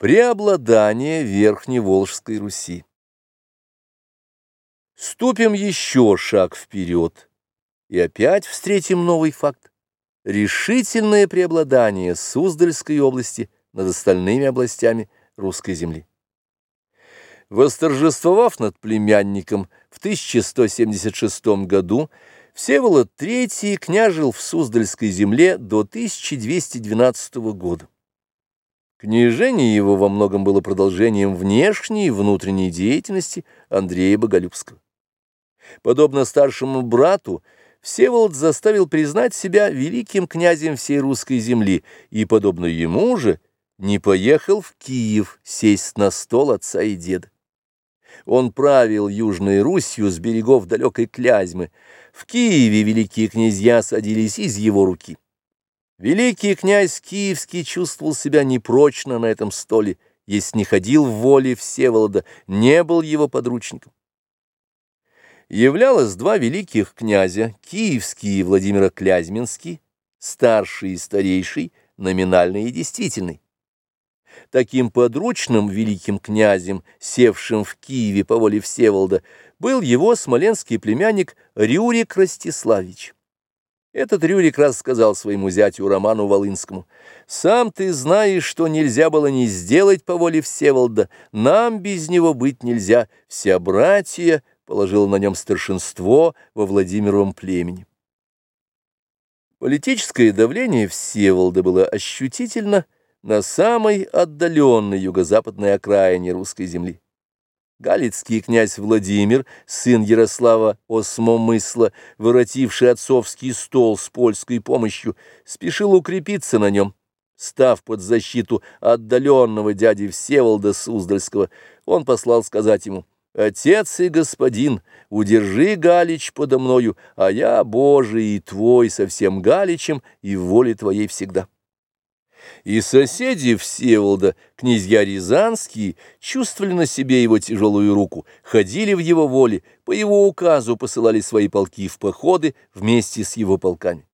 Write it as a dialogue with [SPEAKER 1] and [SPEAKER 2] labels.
[SPEAKER 1] Преобладание Верхневолжской Руси. Ступим еще шаг вперед и опять встретим новый факт. Решительное преобладание Суздальской области над остальными областями русской земли. Восторжествовав над племянником в 1176 году, Всеволод III княжил в Суздальской земле до 1212 года. Княжение его во многом было продолжением внешней и внутренней деятельности Андрея Боголюбского. Подобно старшему брату, Всеволод заставил признать себя великим князем всей русской земли и, подобно ему же, не поехал в Киев сесть на стол отца и деда. Он правил Южной Русью с берегов далекой Клязьмы. В Киеве великие князья садились из его руки. Великий князь Киевский чувствовал себя непрочно на этом столе, если не ходил в воле Всеволода, не был его подручником. Являлось два великих князя, Киевский и Владимира Клязьминский, старший и старейший, номинальный и действительный. Таким подручным великим князем, севшим в Киеве по воле Всеволода, был его смоленский племянник Рюрик Ростиславич. Этот Рюрик раз сказал своему зятю Роману Волынскому, «Сам ты знаешь, что нельзя было не сделать по воле Всеволода, нам без него быть нельзя, вся братья положила на нем старшинство во Владимировом племени». Политическое давление Всеволода было ощутительно на самой отдаленной юго-западной окраине русской земли. Галицкий князь Владимир, сын Ярослава Осмомысла, воротивший отцовский стол с польской помощью, спешил укрепиться на нем. Став под защиту отдаленного дяди Всеволода Суздальского, он послал сказать ему, «Отец и господин, удержи Галич подо мною, а я, Божий и твой, со всем Галичем и воле твоей всегда». И соседи Всеволода, князья Рязанские, чувствовали на себе его тяжелую руку, ходили в его воле, по его указу посылали свои полки в походы вместе с его полками.